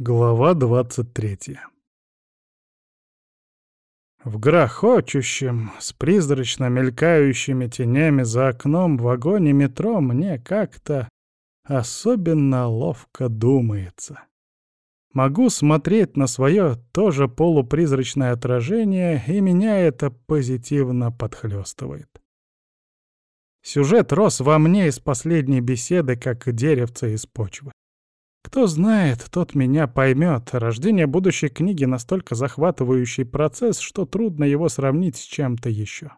Глава 23 В грохочущем, с призрачно мелькающими тенями за окном вагоне метро мне как-то особенно ловко думается. Могу смотреть на свое тоже полупризрачное отражение, и меня это позитивно подхлестывает. Сюжет рос во мне из последней беседы, как деревце из почвы. Кто знает, тот меня поймет. Рождение будущей книги настолько захватывающий процесс, что трудно его сравнить с чем-то еще.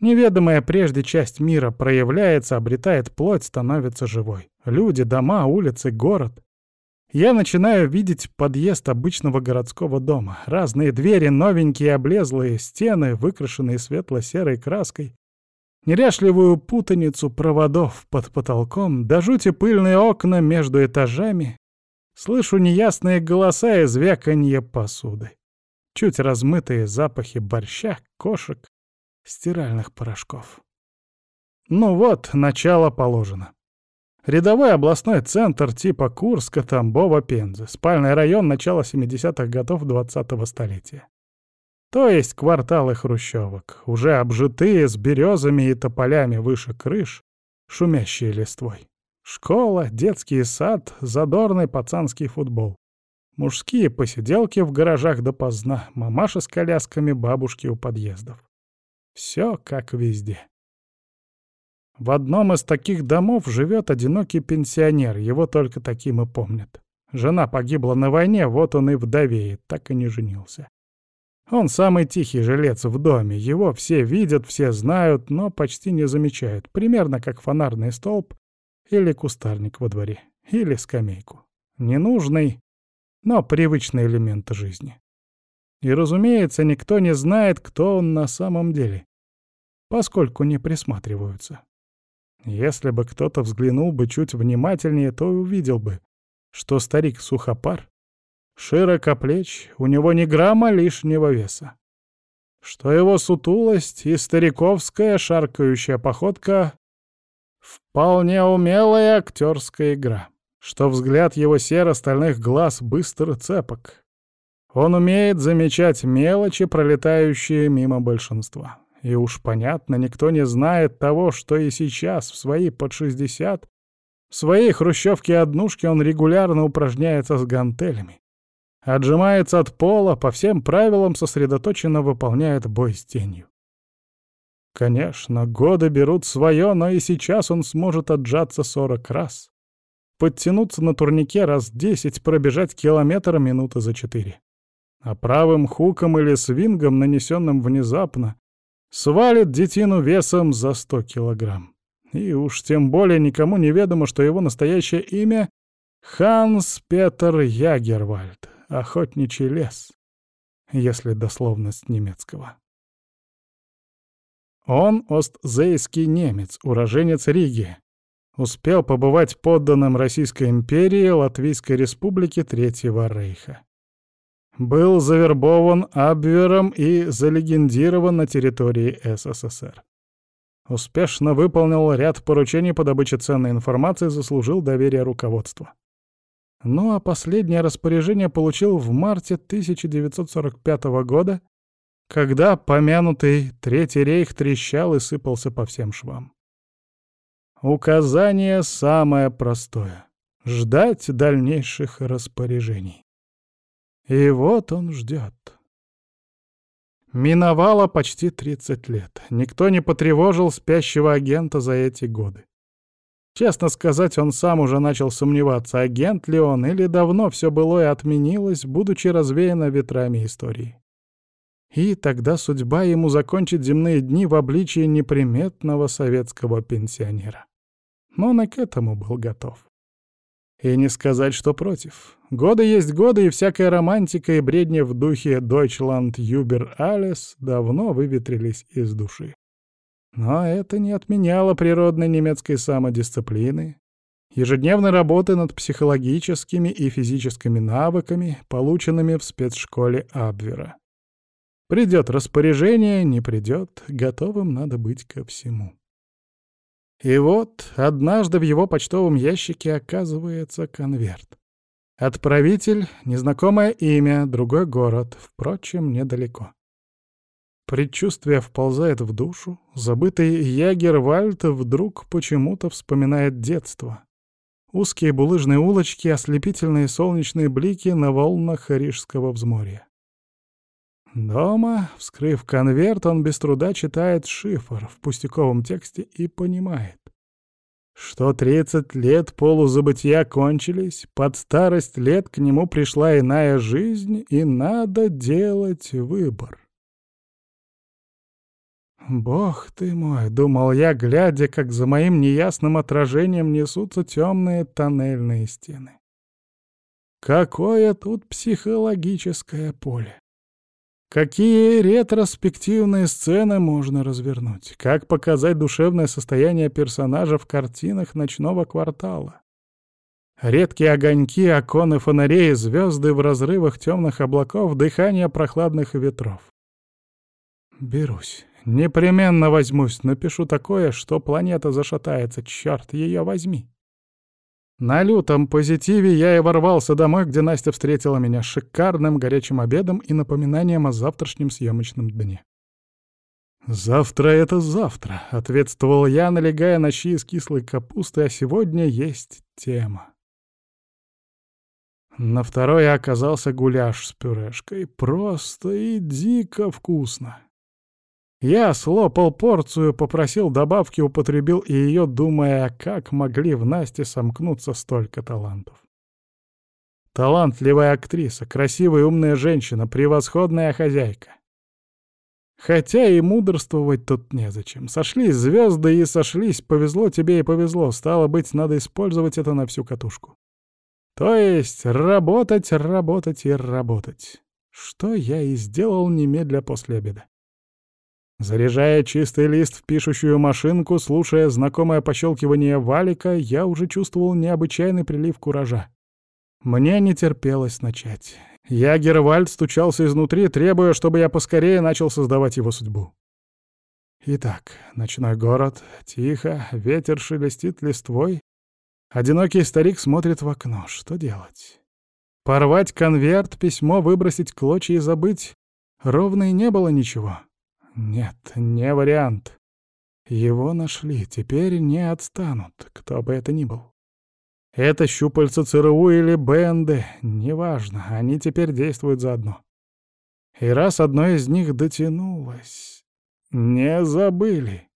Неведомая прежде часть мира проявляется, обретает плоть, становится живой. Люди, дома, улицы, город. Я начинаю видеть подъезд обычного городского дома. Разные двери, новенькие облезлые, стены, выкрашенные светло-серой краской, Неряшливую путаницу проводов под потолком, до жути пыльные окна между этажами. Слышу неясные голоса и звяканье посуды. Чуть размытые запахи борща, кошек, стиральных порошков. Ну вот, начало положено. Рядовой областной центр типа Курска, Тамбова, Пензы. Спальный район начала 70-х годов 20-го столетия. То есть кварталы хрущевок, уже обжитые с березами и тополями выше крыш, шумящие листвой. Школа, детский сад, задорный пацанский футбол. Мужские посиделки в гаражах допоздна, мамаши с колясками, бабушки у подъездов. Все как везде. В одном из таких домов живет одинокий пенсионер, его только таким и помнят. Жена погибла на войне, вот он и вдовеет, так и не женился. Он самый тихий жилец в доме, его все видят, все знают, но почти не замечают, примерно как фонарный столб или кустарник во дворе, или скамейку. Ненужный, но привычный элемент жизни. И, разумеется, никто не знает, кто он на самом деле, поскольку не присматриваются. Если бы кто-то взглянул бы чуть внимательнее, то увидел бы, что старик Сухопар широкоплеч, у него ни грамма лишнего веса. Что его сутулость и стариковская шаркающая походка — вполне умелая актерская игра, что взгляд его серо-стальных глаз быстро цепок. Он умеет замечать мелочи, пролетающие мимо большинства. И уж понятно, никто не знает того, что и сейчас, в свои под 60, в своей хрущевке-однушке он регулярно упражняется с гантелями отжимается от пола, по всем правилам сосредоточенно выполняет бой с тенью. Конечно, годы берут свое, но и сейчас он сможет отжаться сорок раз. Подтянуться на турнике раз десять, пробежать километр минуты за четыре. А правым хуком или свингом, нанесенным внезапно, свалит детину весом за сто килограмм. И уж тем более никому не ведомо, что его настоящее имя — Ханс Петер Ягервальд охотничий лес, если дословно с немецкого. Он остзейский немец, уроженец Риги. Успел побывать подданным Российской империи Латвийской республики Третьего Рейха. Был завербован Абвером и залегендирован на территории СССР. Успешно выполнил ряд поручений по добыче ценной информации, заслужил доверие руководства. Ну а последнее распоряжение получил в марте 1945 года, когда помянутый Третий рейх трещал и сыпался по всем швам. Указание самое простое — ждать дальнейших распоряжений. И вот он ждет. Миновало почти 30 лет. Никто не потревожил спящего агента за эти годы. Честно сказать, он сам уже начал сомневаться, агент ли он или давно все былое отменилось, будучи развеяно ветрами истории. И тогда судьба ему закончит земные дни в обличии неприметного советского пенсионера. Но он и к этому был готов. И не сказать, что против. Годы есть годы, и всякая романтика и бредня в духе «Deutschland über alles» давно выветрились из души. Но это не отменяло природной немецкой самодисциплины, ежедневной работы над психологическими и физическими навыками, полученными в спецшколе Абвера. Придет распоряжение, не придет, готовым надо быть ко всему. И вот однажды в его почтовом ящике оказывается конверт. Отправитель — незнакомое имя, другой город, впрочем, недалеко. Предчувствие вползает в душу, забытый Ягервальд вдруг почему-то вспоминает детство. Узкие булыжные улочки, ослепительные солнечные блики на волнах Рижского взморья. Дома, вскрыв конверт, он без труда читает шифр в пустяковом тексте и понимает что тридцать лет полузабытия кончились, под старость лет к нему пришла иная жизнь, и надо делать выбор. «Бог ты мой!» — думал я, глядя, как за моим неясным отражением несутся темные тоннельные стены. «Какое тут психологическое поле!» Какие ретроспективные сцены можно развернуть? Как показать душевное состояние персонажа в картинах ночного квартала? Редкие огоньки, окон и фонарей, звезды в разрывах темных облаков, дыхание прохладных ветров. Берусь. Непременно возьмусь. Напишу такое, что планета зашатается. Черт, ее возьми. На лютом позитиве я и ворвался домой, где Настя встретила меня шикарным горячим обедом и напоминанием о завтрашнем съемочном дне. «Завтра — это завтра», — ответствовал я, налегая на щи из кислой капусты, а сегодня есть тема. На второе оказался гуляш с пюрешкой. Просто и дико вкусно. Я слопал порцию, попросил добавки, употребил и ее, думая, как могли в Насте сомкнуться столько талантов. Талантливая актриса, красивая умная женщина, превосходная хозяйка. Хотя и мудрствовать тут незачем. Сошлись звезды и сошлись, повезло тебе и повезло, стало быть, надо использовать это на всю катушку. То есть работать, работать и работать. Что я и сделал немедля после обеда. Заряжая чистый лист в пишущую машинку, слушая знакомое пощелкивание валика, я уже чувствовал необычайный прилив куража. Мне не терпелось начать. Ягервальд стучался изнутри, требуя, чтобы я поскорее начал создавать его судьбу. Итак, ночной город, тихо, ветер шелестит листвой. Одинокий старик смотрит в окно. Что делать? Порвать конверт, письмо, выбросить клочья и забыть? Ровно и не было ничего. Нет, не вариант. Его нашли, теперь не отстанут, кто бы это ни был. Это щупальца ЦРУ или БНД, неважно, они теперь действуют заодно. И раз одно из них дотянулось, не забыли.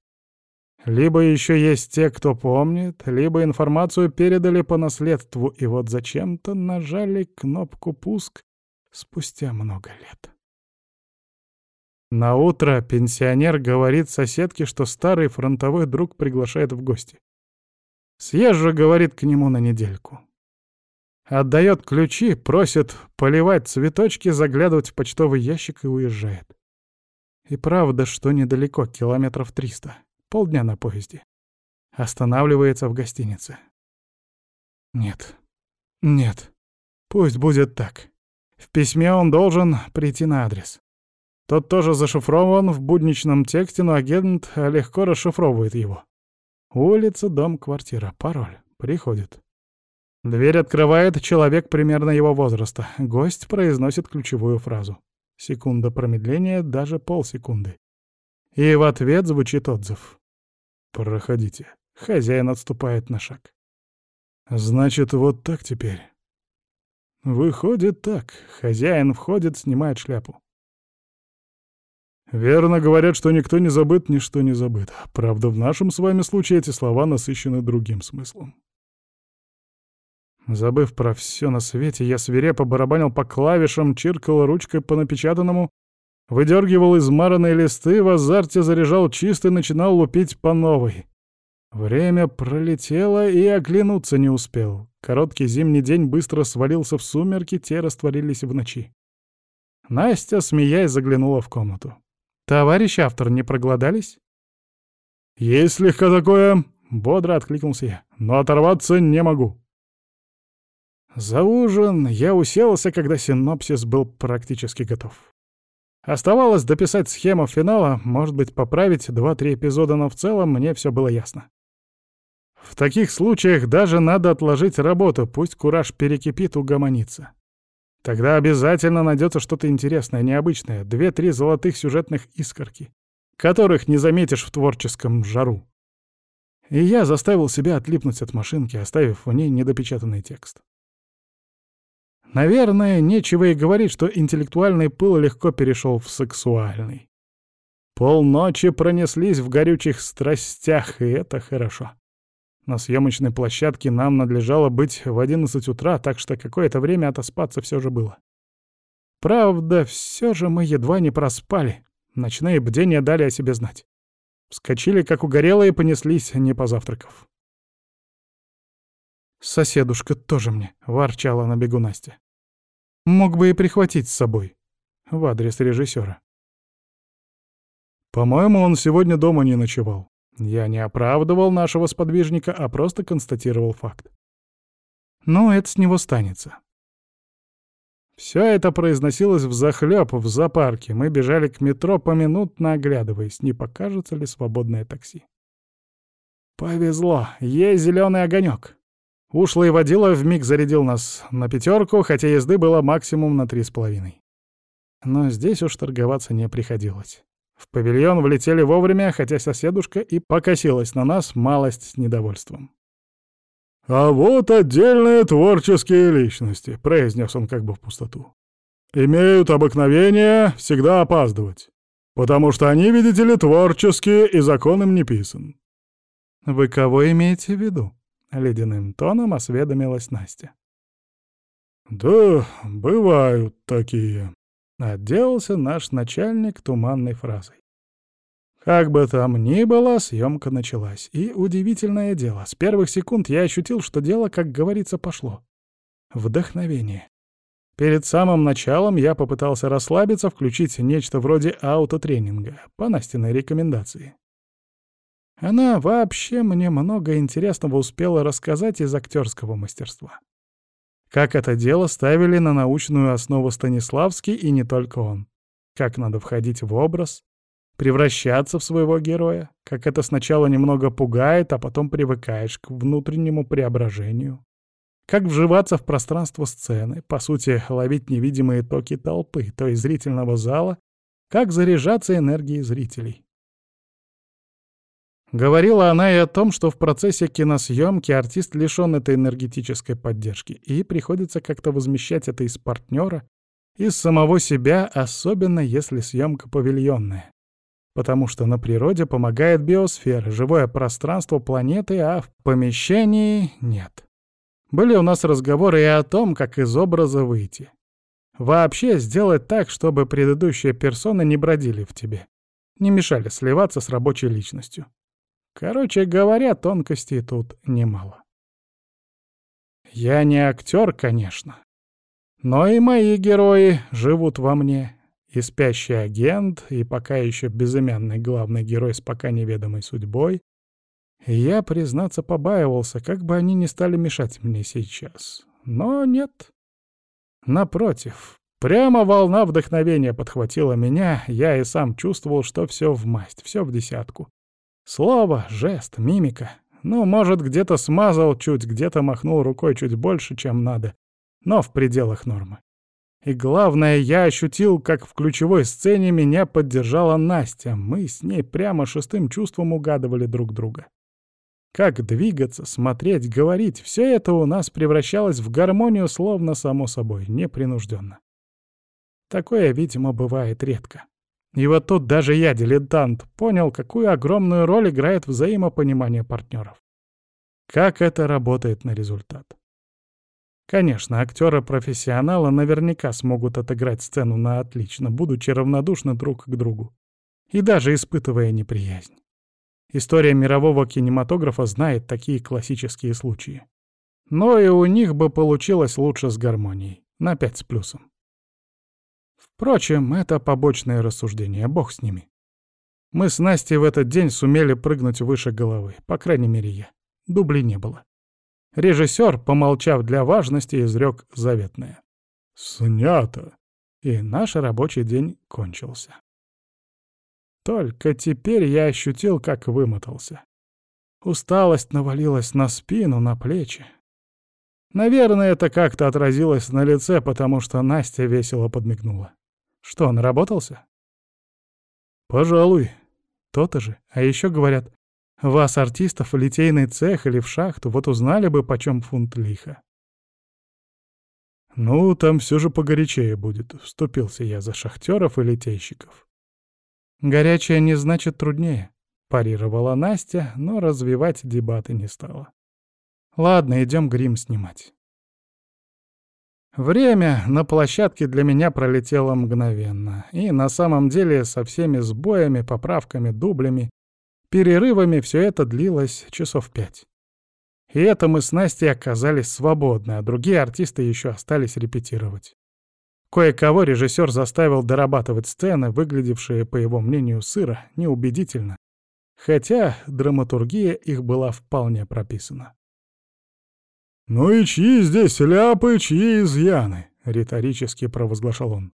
Либо еще есть те, кто помнит, либо информацию передали по наследству, и вот зачем-то нажали кнопку «Пуск» спустя много лет. На утро пенсионер говорит соседке, что старый фронтовой друг приглашает в гости. Съезжу, говорит, к нему на недельку. Отдает ключи, просит поливать цветочки, заглядывать в почтовый ящик и уезжает. И правда, что недалеко, километров триста. Полдня на поезде. Останавливается в гостинице. Нет. Нет. Пусть будет так. В письме он должен прийти на адрес. Тот тоже зашифрован в будничном тексте, но агент легко расшифровывает его. Улица, дом, квартира, пароль. Приходит. Дверь открывает человек примерно его возраста. Гость произносит ключевую фразу. Секунда промедления, даже полсекунды. И в ответ звучит отзыв. «Проходите». Хозяин отступает на шаг. «Значит, вот так теперь». Выходит так. Хозяин входит, снимает шляпу. Верно говорят, что никто не забыт, ничто не забыто. Правда, в нашем с вами случае эти слова насыщены другим смыслом. Забыв про все на свете, я свирепо барабанил по клавишам, чиркал ручкой по напечатанному, выдергивал измаранные листы, в азарте заряжал чисто и начинал лупить по новой. Время пролетело, и оглянуться не успел. Короткий зимний день быстро свалился в сумерки, те растворились в ночи. Настя, смеясь, заглянула в комнату. «Товарищ автор, не проголодались?» «Есть слегка такое», — бодро откликнулся я, — «но оторваться не могу». За ужин я уселся, когда синопсис был практически готов. Оставалось дописать схему финала, может быть, поправить два-три эпизода, но в целом мне все было ясно. В таких случаях даже надо отложить работу, пусть кураж перекипит, угомонится. Тогда обязательно найдется что-то интересное, необычное, две-три золотых сюжетных искорки, которых не заметишь в творческом жару. И я заставил себя отлипнуть от машинки, оставив в ней недопечатанный текст. Наверное, нечего и говорить, что интеллектуальный пыл легко перешел в сексуальный. Полночи пронеслись в горючих страстях, и это хорошо. На съемочной площадке нам надлежало быть в 11 утра, так что какое-то время отоспаться все же было. Правда, все же мы едва не проспали. Ночные бдения дали о себе знать. Вскочили, как угорелые, и понеслись, не позавтракав. «Соседушка тоже мне», — ворчала на бегу Настя. Мог бы и прихватить с собой. В адрес режиссера. По-моему, он сегодня дома не ночевал. Я не оправдывал нашего сподвижника, а просто констатировал факт. Но это с него станется. Все это произносилось взахлёб в зоопарке. Мы бежали к метро, поминутно оглядываясь, не покажется ли свободное такси. Повезло, есть зеленый огонек. Ушлый водила вмиг зарядил нас на пятерку, хотя езды было максимум на три с половиной. Но здесь уж торговаться не приходилось. В павильон влетели вовремя, хотя соседушка и покосилась на нас малость с недовольством. «А вот отдельные творческие личности», — произнес он как бы в пустоту. «Имеют обыкновение всегда опаздывать, потому что они, видите ли, творческие и закон им не писан». «Вы кого имеете в виду?» — ледяным тоном осведомилась Настя. «Да, бывают такие», — отделался наш начальник туманной фразой. Как бы там ни было, съемка началась. И удивительное дело, с первых секунд я ощутил, что дело, как говорится, пошло. Вдохновение. Перед самым началом я попытался расслабиться, включить нечто вроде аутотренинга, по Настиной рекомендации. Она вообще мне много интересного успела рассказать из актерского мастерства. Как это дело ставили на научную основу Станиславский и не только он. Как надо входить в образ, превращаться в своего героя, как это сначала немного пугает, а потом привыкаешь к внутреннему преображению. Как вживаться в пространство сцены, по сути, ловить невидимые токи толпы, то есть зрительного зала, как заряжаться энергией зрителей. Говорила она и о том, что в процессе киносъемки артист лишён этой энергетической поддержки, и приходится как-то возмещать это из партнера, из самого себя, особенно если съемка павильонная. Потому что на природе помогает биосфера, живое пространство планеты, а в помещении нет. Были у нас разговоры и о том, как из образа выйти. Вообще сделать так, чтобы предыдущие персоны не бродили в тебе, не мешали сливаться с рабочей личностью. Короче говоря, тонкостей тут немало. Я не актер, конечно. Но и мои герои живут во мне. И спящий агент, и пока еще безымянный главный герой с пока неведомой судьбой. И я, признаться, побаивался, как бы они не стали мешать мне сейчас. Но нет. Напротив, прямо волна вдохновения подхватила меня, я и сам чувствовал, что все в масть, все в десятку. Слово, жест, мимика. Ну, может, где-то смазал чуть, где-то махнул рукой чуть больше, чем надо, но в пределах нормы. И главное, я ощутил, как в ключевой сцене меня поддержала Настя. Мы с ней прямо шестым чувством угадывали друг друга. Как двигаться, смотреть, говорить — все это у нас превращалось в гармонию словно само собой, непринужденно. Такое, видимо, бывает редко. И вот тут даже я, дилетант, понял, какую огромную роль играет взаимопонимание партнеров. Как это работает на результат. Конечно, актеры-профессионалы наверняка смогут отыграть сцену на отлично, будучи равнодушны друг к другу. И даже испытывая неприязнь. История мирового кинематографа знает такие классические случаи. Но и у них бы получилось лучше с гармонией. На пять с плюсом. Впрочем, это побочное рассуждение, бог с ними. Мы с Настей в этот день сумели прыгнуть выше головы, по крайней мере я. Дублей не было. Режиссер, помолчав для важности, изрек заветное. «Снято!» И наш рабочий день кончился. Только теперь я ощутил, как вымотался. Усталость навалилась на спину, на плечи. Наверное, это как-то отразилось на лице, потому что Настя весело подмигнула. Что, наработался? Пожалуй. То-то же. А еще говорят, вас, артистов, в литейный цех или в шахту, вот узнали бы, почем фунт лиха. Ну, там все же погорячее будет, вступился я за шахтеров и литейщиков. Горячее не значит труднее, парировала Настя, но развивать дебаты не стала. Ладно, идем грим снимать. Время на площадке для меня пролетело мгновенно, и на самом деле со всеми сбоями, поправками, дублями, перерывами все это длилось часов пять. И это мы с Настей оказались свободны, а другие артисты еще остались репетировать. Кое-кого режиссер заставил дорабатывать сцены, выглядевшие, по его мнению, сыро, неубедительно. Хотя драматургия их была вполне прописана. «Ну и чьи здесь ляпы, чьи изъяны?» — риторически провозглашал он.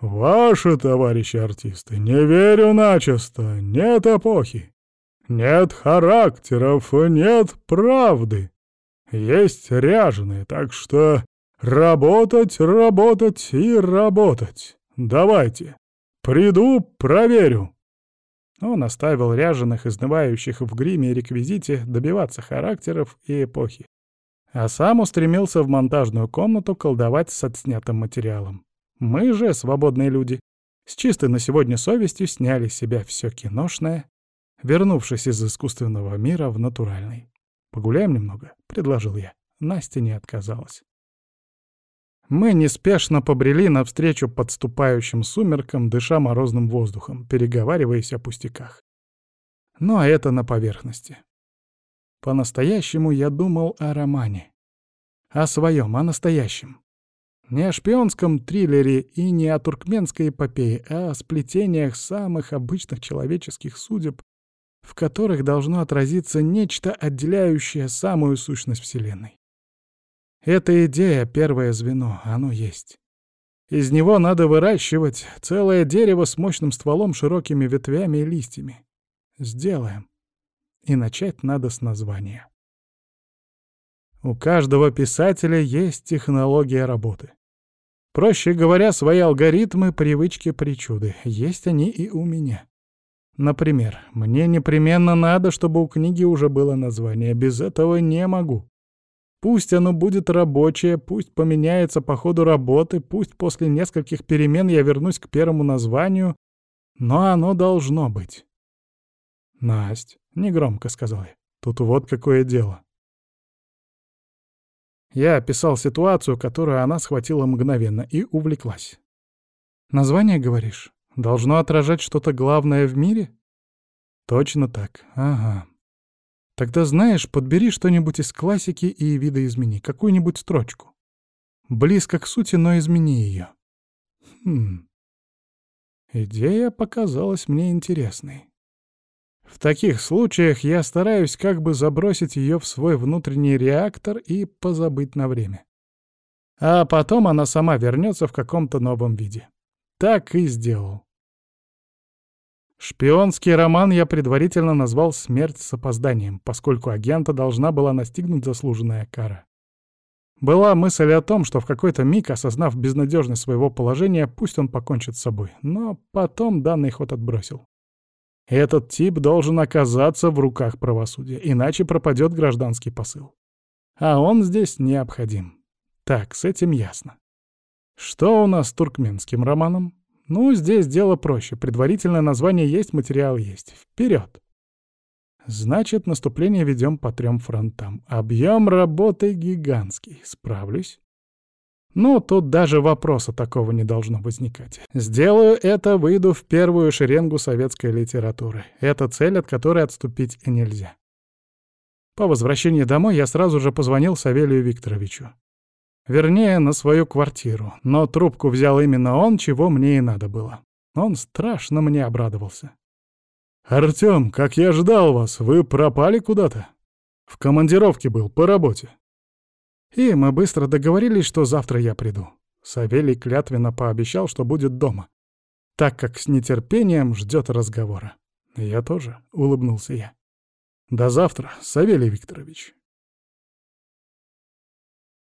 «Ваши, товарищи артисты, не верю начисто, нет эпохи, нет характеров, нет правды. Есть ряженые, так что работать, работать и работать. Давайте, приду, проверю». Он оставил ряженых, изнывающих в гриме и реквизите, добиваться характеров и эпохи а сам устремился в монтажную комнату колдовать с отснятым материалом. Мы же, свободные люди, с чистой на сегодня совестью сняли с себя все киношное, вернувшись из искусственного мира в натуральный. «Погуляем немного?» — предложил я. Настя не отказалась. Мы неспешно побрели навстречу подступающим сумеркам, дыша морозным воздухом, переговариваясь о пустяках. Но это на поверхности. По-настоящему я думал о романе. О своем, о настоящем. Не о шпионском триллере и не о туркменской эпопее, а о сплетениях самых обычных человеческих судеб, в которых должно отразиться нечто, отделяющее самую сущность Вселенной. Эта идея — первое звено, оно есть. Из него надо выращивать целое дерево с мощным стволом, широкими ветвями и листьями. Сделаем. И начать надо с названия. У каждого писателя есть технология работы. Проще говоря, свои алгоритмы, привычки, причуды. Есть они и у меня. Например, мне непременно надо, чтобы у книги уже было название. Без этого не могу. Пусть оно будет рабочее, пусть поменяется по ходу работы, пусть после нескольких перемен я вернусь к первому названию, но оно должно быть. Насть, негромко сказал я. Тут вот какое дело. Я описал ситуацию, которую она схватила мгновенно и увлеклась. Название, говоришь, должно отражать что-то главное в мире? Точно так. Ага. Тогда, знаешь, подбери что-нибудь из классики и видоизмени, какую-нибудь строчку. Близко к сути, но измени ее. Хм. Идея показалась мне интересной. В таких случаях я стараюсь как бы забросить ее в свой внутренний реактор и позабыть на время. А потом она сама вернется в каком-то новом виде. Так и сделал. Шпионский роман я предварительно назвал «Смерть с опозданием», поскольку агента должна была настигнуть заслуженная кара. Была мысль о том, что в какой-то миг, осознав безнадежность своего положения, пусть он покончит с собой, но потом данный ход отбросил. Этот тип должен оказаться в руках правосудия, иначе пропадет гражданский посыл. А он здесь необходим. Так, с этим ясно. Что у нас с туркменским романом? Ну, здесь дело проще. Предварительное название есть, материал есть. Вперед! Значит, наступление ведем по трем фронтам. Объем работы гигантский. Справлюсь? Ну, тут даже вопроса такого не должно возникать. Сделаю это, выйду в первую шеренгу советской литературы. Это цель, от которой отступить нельзя. По возвращении домой я сразу же позвонил Савелию Викторовичу. Вернее, на свою квартиру. Но трубку взял именно он, чего мне и надо было. Он страшно мне обрадовался. «Артём, как я ждал вас, вы пропали куда-то?» «В командировке был, по работе». И мы быстро договорились, что завтра я приду. Савелий клятвенно пообещал, что будет дома, так как с нетерпением ждет разговора. Я тоже, — улыбнулся я. До завтра, Савелий Викторович.